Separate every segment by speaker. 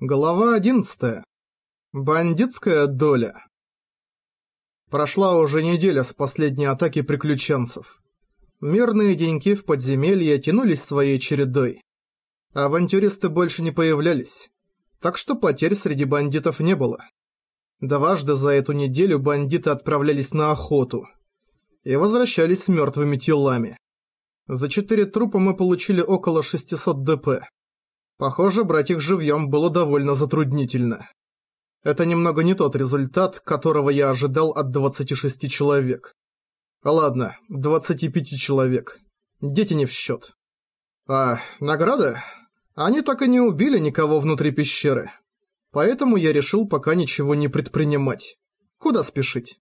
Speaker 1: Глава 11. Бандитская доля. Прошла уже неделя с последней атаки приключенцев. Мирные деньки в подземелье тянулись своей чередой. Авантюристы больше не появлялись, так что потерь среди бандитов не было. Дважды за эту неделю бандиты отправлялись на охоту и возвращались с мертвыми телами. За четыре трупа мы получили около 600 ДП. Похоже, брать их живьем было довольно затруднительно. Это немного не тот результат, которого я ожидал от 26 человек. Ладно, 25 человек. Дети не в счет. А награда? Они так и не убили никого внутри пещеры. Поэтому я решил пока ничего не предпринимать. Куда спешить?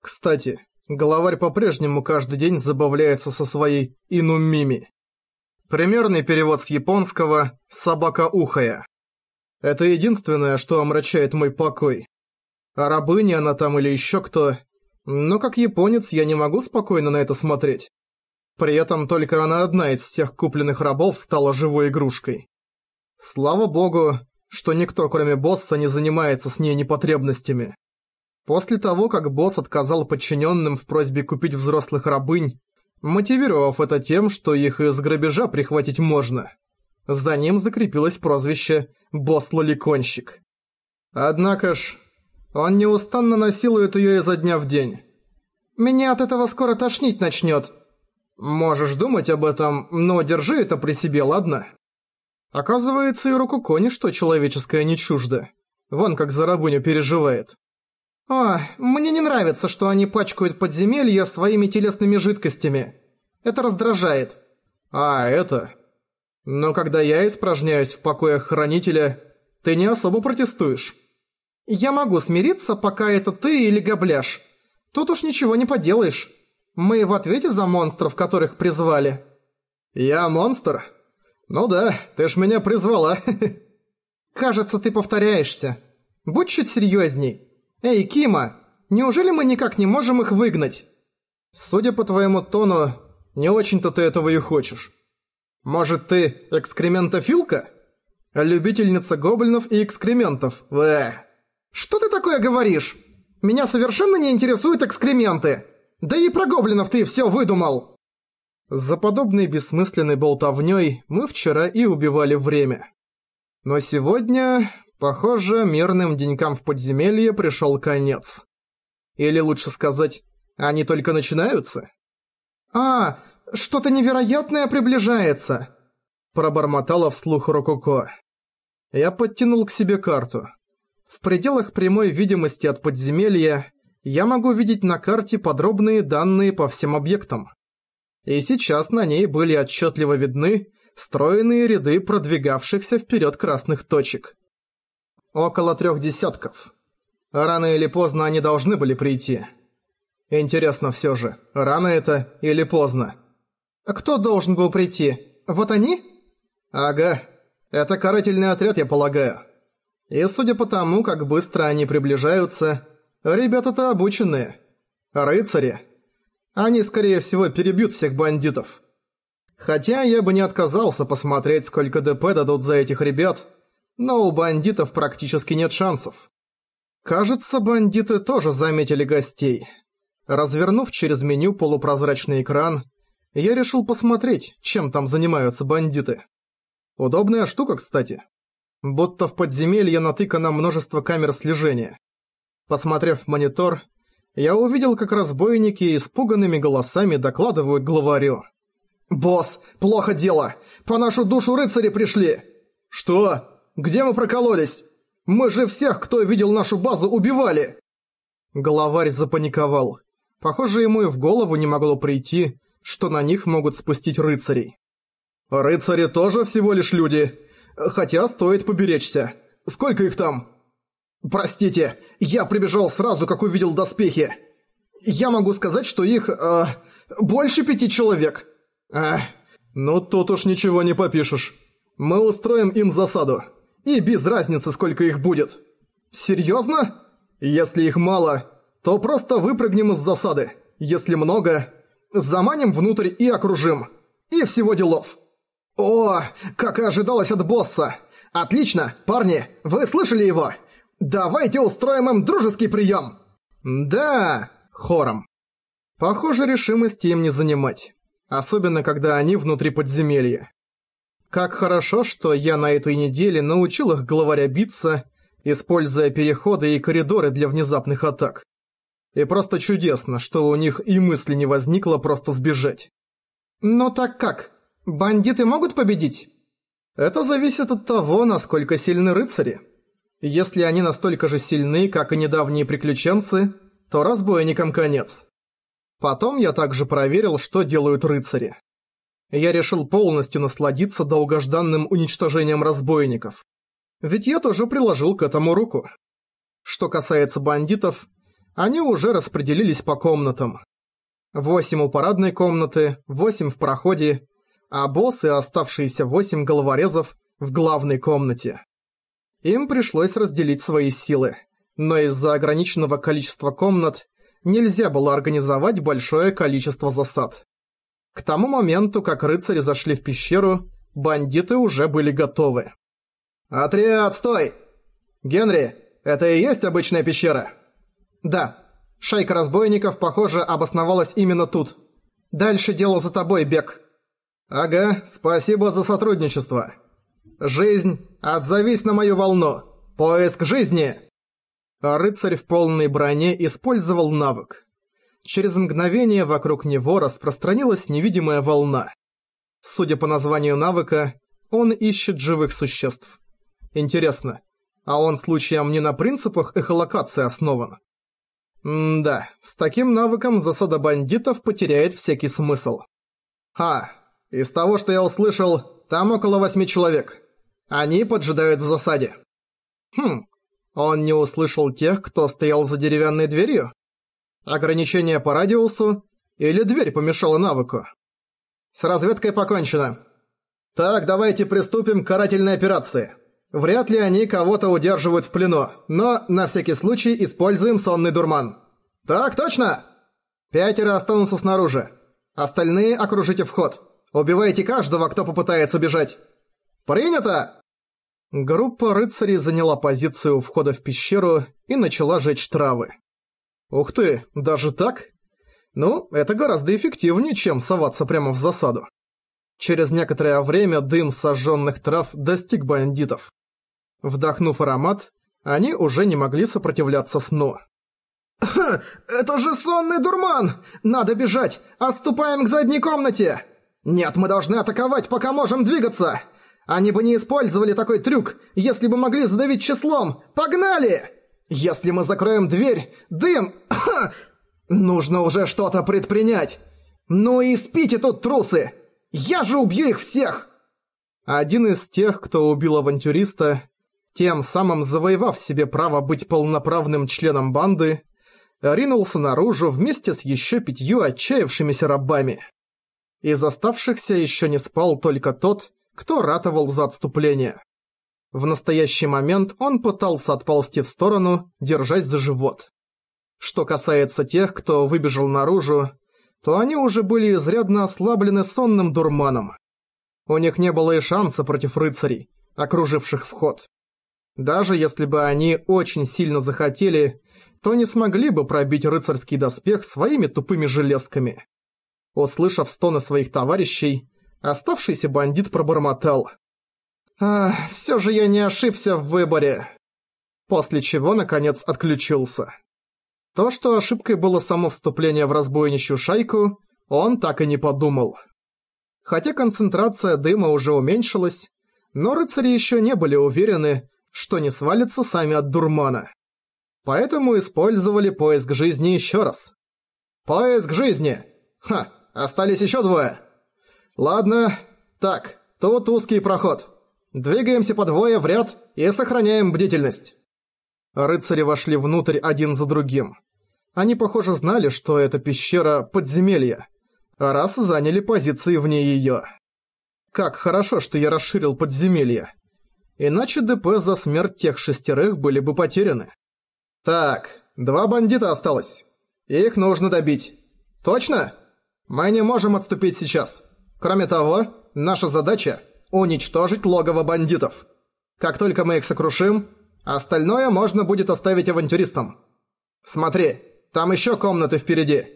Speaker 1: Кстати, главарь по-прежнему каждый день забавляется со своей инумими. Примерный перевод с японского «собака ухая». Это единственное, что омрачает мой покой. А рабыня она там или еще кто. Но как японец я не могу спокойно на это смотреть. При этом только она одна из всех купленных рабов стала живой игрушкой. Слава богу, что никто кроме босса не занимается с ней непотребностями. После того, как босс отказал подчиненным в просьбе купить взрослых рабынь, мотивировав это тем, что их из грабежа прихватить можно. За ним закрепилось прозвище «босс-лоликонщик». Однако ж, он неустанно насилует ее изо дня в день. «Меня от этого скоро тошнить начнет». «Можешь думать об этом, но держи это при себе, ладно?» Оказывается, и Рокуко ничто человеческое не чуждо. Вон как за рабыню переживает. «О, мне не нравится, что они пачкают подземелья своими телесными жидкостями. Это раздражает». «А, это...» «Но когда я испражняюсь в покоях Хранителя, ты не особо протестуешь». «Я могу смириться, пока это ты или Габляш. Тут уж ничего не поделаешь. Мы в ответе за монстров, которых призвали». «Я монстр? Ну да, ты ж меня призвала». «Кажется, ты повторяешься. Будь чуть серьезней. «Эй, Кима, неужели мы никак не можем их выгнать?» «Судя по твоему тону, не очень-то ты этого и хочешь. Может, ты экскрементофилка? Любительница гоблинов и экскрементов, вэ. «Что ты такое говоришь? Меня совершенно не интересуют экскременты. Да и про гоблинов ты все выдумал!» За подобной бессмысленной болтовнёй мы вчера и убивали время. Но сегодня Похоже, мирным денькам в подземелье пришел конец. Или лучше сказать, они только начинаются? «А, что-то невероятное приближается!» Пробормотала вслух Рококо. Я подтянул к себе карту. В пределах прямой видимости от подземелья я могу видеть на карте подробные данные по всем объектам. И сейчас на ней были отчетливо видны стройные ряды продвигавшихся вперед красных точек. Около трех десятков. Рано или поздно они должны были прийти. Интересно все же, рано это или поздно? Кто должен был прийти? Вот они? Ага. Это карательный отряд, я полагаю. И судя по тому, как быстро они приближаются, ребята-то обученные. Рыцари. Они, скорее всего, перебьют всех бандитов. Хотя я бы не отказался посмотреть, сколько ДП дадут за этих ребят, но у бандитов практически нет шансов. Кажется, бандиты тоже заметили гостей. Развернув через меню полупрозрачный экран, я решил посмотреть, чем там занимаются бандиты. Удобная штука, кстати. Будто в подземелье натыкано множество камер слежения. Посмотрев в монитор, я увидел, как разбойники испуганными голосами докладывают главарю. «Босс, плохо дело! По нашу душу рыцари пришли!» «Что?» Где мы прокололись? Мы же всех, кто видел нашу базу, убивали!» Главарь запаниковал. Похоже, ему и в голову не могло прийти, что на них могут спустить рыцарей. «Рыцари тоже всего лишь люди. Хотя стоит поберечься. Сколько их там?» «Простите, я прибежал сразу, как увидел доспехи. Я могу сказать, что их... Э, больше пяти человек». «Эх, ну тут уж ничего не попишешь. Мы устроим им засаду. И без разницы, сколько их будет. Серьезно? Если их мало, то просто выпрыгнем из засады. Если много, заманим внутрь и окружим. И всего делов. О, как и ожидалось от босса.
Speaker 2: Отлично, парни, вы слышали его? Давайте устроим им дружеский прием.
Speaker 1: Да, хором. Похоже, решимости им не занимать. Особенно, когда они внутри подземелья. Как хорошо, что я на этой неделе научил их главаря биться, используя переходы и коридоры для внезапных атак. И просто чудесно, что у них и мысли не возникло просто сбежать.
Speaker 2: Но так как? Бандиты могут победить?
Speaker 1: Это зависит от того, насколько сильны рыцари. Если они настолько же сильны, как и недавние приключенцы, то разбойникам конец. Потом я также проверил, что делают рыцари. Я решил полностью насладиться долгожданным уничтожением разбойников. Ведь я тоже приложил к этому руку. Что касается бандитов, они уже распределились по комнатам. Восемь у парадной комнаты, восемь в проходе, а босс и оставшиеся восемь головорезов в главной комнате. Им пришлось разделить свои силы, но из-за ограниченного количества комнат нельзя было организовать большое количество засад. К тому моменту, как рыцари зашли в пещеру, бандиты уже были готовы.
Speaker 2: «Отряд, стой! Генри, это и есть обычная пещера?»
Speaker 1: «Да. Шайка разбойников, похоже, обосновалась именно тут. Дальше дело за тобой, Бек».
Speaker 2: «Ага, спасибо за сотрудничество. Жизнь, отзовись на мою волну. Поиск жизни!»
Speaker 1: А рыцарь в полной броне использовал навык. Через мгновение вокруг него распространилась невидимая волна. Судя по названию навыка, он ищет живых существ. Интересно, а он случаем не на принципах эхолокации основан? М-да, с таким навыком засада бандитов потеряет всякий смысл.
Speaker 2: Ха, из того, что я услышал, там около восьми человек. Они поджидают в засаде.
Speaker 1: Хм, он не услышал тех, кто стоял за деревянной дверью? Ограничение по радиусу или дверь помешала навыку?
Speaker 2: С разведкой покончено. Так, давайте приступим к карательной операции. Вряд ли они кого-то удерживают в плену, но на всякий случай используем сонный дурман. Так, точно! Пятеро останутся снаружи. Остальные окружите вход. Убивайте каждого, кто попытается бежать. Принято!
Speaker 1: Группа рыцарей заняла позицию у входа в пещеру и начала жечь травы. Ух ты, даже так? Ну, это гораздо эффективнее, чем соваться прямо в засаду. Через некоторое время дым сожженных трав достиг бандитов. Вдохнув аромат, они уже не могли сопротивляться сну.
Speaker 2: «Ха, это же сонный дурман! Надо бежать! Отступаем к задней комнате! Нет, мы должны атаковать, пока можем двигаться! Они бы не использовали такой трюк, если бы могли задавить числом! Погнали! Если мы закроем дверь, дым... Нужно уже что-то предпринять! Ну и спите тут, трусы! Я же убью их всех!»
Speaker 1: Один из тех, кто убил авантюриста, тем самым завоевав себе право быть полноправным членом банды, ринулся наружу вместе с еще пятью отчаявшимися рабами. Из оставшихся еще не спал только тот, кто ратовал за отступление. В настоящий момент он пытался отползти в сторону, держась за живот. Что касается тех, кто выбежал наружу, то они уже были изрядно ослаблены сонным дурманом. У них не было и шанса против рыцарей, окруживших вход. Даже если бы они очень сильно захотели, то не смогли бы пробить рыцарский доспех своими тупыми железками. Услышав стоны своих товарищей, оставшийся бандит пробормотал. «А, все же я не ошибся в выборе». После чего, наконец, отключился. То, что ошибкой было само вступление в разбойничью шайку, он так и не подумал. Хотя концентрация дыма уже уменьшилась, но рыцари еще не были уверены, что не свалятся сами от дурмана. Поэтому использовали поиск жизни еще раз. Поиск жизни! Ха, остались еще двое. Ладно, так, тут узкий проход. Двигаемся по двое в ряд и сохраняем бдительность. Рыцари вошли внутрь один за другим. Они, похоже, знали, что это пещера подземелья, а раз заняли позиции вне её. Как хорошо, что я расширил подземелье. Иначе ДП за смерть тех шестерых были бы потеряны. Так, два бандита осталось. Их нужно добить. Точно? Мы не можем отступить сейчас. Кроме того, наша задача – уничтожить логово бандитов. Как только мы их сокрушим, остальное можно будет оставить авантюристам. Смотри, там еще комнаты впереди.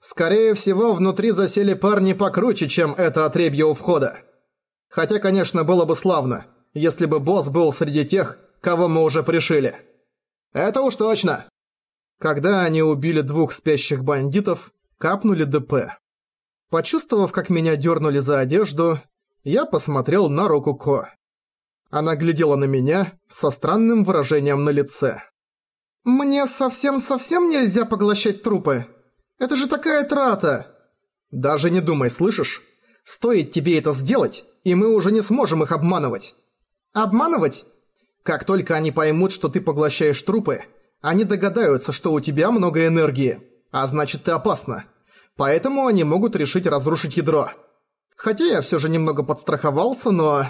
Speaker 1: Скорее всего, внутри засели парни покруче, чем это отребье у входа. Хотя, конечно, было бы славно, если бы босс был среди тех, кого мы уже пришили. Это уж точно. Когда они убили двух спящих бандитов, капнули ДП. Почувствовав, как меня дернули за одежду, я посмотрел на руку Ко. Она глядела на меня со странным выражением на лице. «Мне совсем-совсем нельзя поглощать трупы. Это же такая трата!» «Даже не думай, слышишь? Стоит тебе это сделать, и мы уже не сможем их обманывать». «Обманывать?» Как только они поймут, что ты поглощаешь трупы, они догадаются, что у тебя много энергии, а значит ты опасна. Поэтому они могут решить разрушить ядро. Хотя я все же немного подстраховался, но...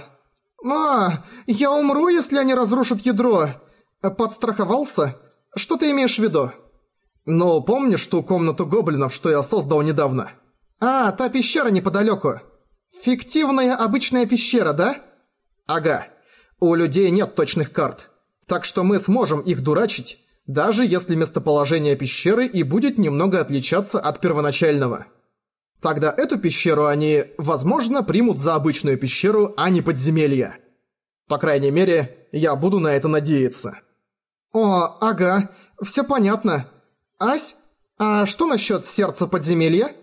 Speaker 1: «А, я умру, если они разрушат ядро. Подстраховался? Что ты имеешь в виду?» «Ну, помнишь ту комнату гоблинов, что я создал недавно?» «А, та пещера неподалеку. Фиктивная обычная пещера, да?» «Ага. У людей нет точных карт, так что мы сможем их дурачить, даже если местоположение пещеры и будет немного отличаться от первоначального. Тогда эту пещеру они, возможно, примут за обычную пещеру, а не подземелье. По крайней мере, я буду на это надеяться. О, ага, все понятно. Ась, а что насчет сердца подземелья?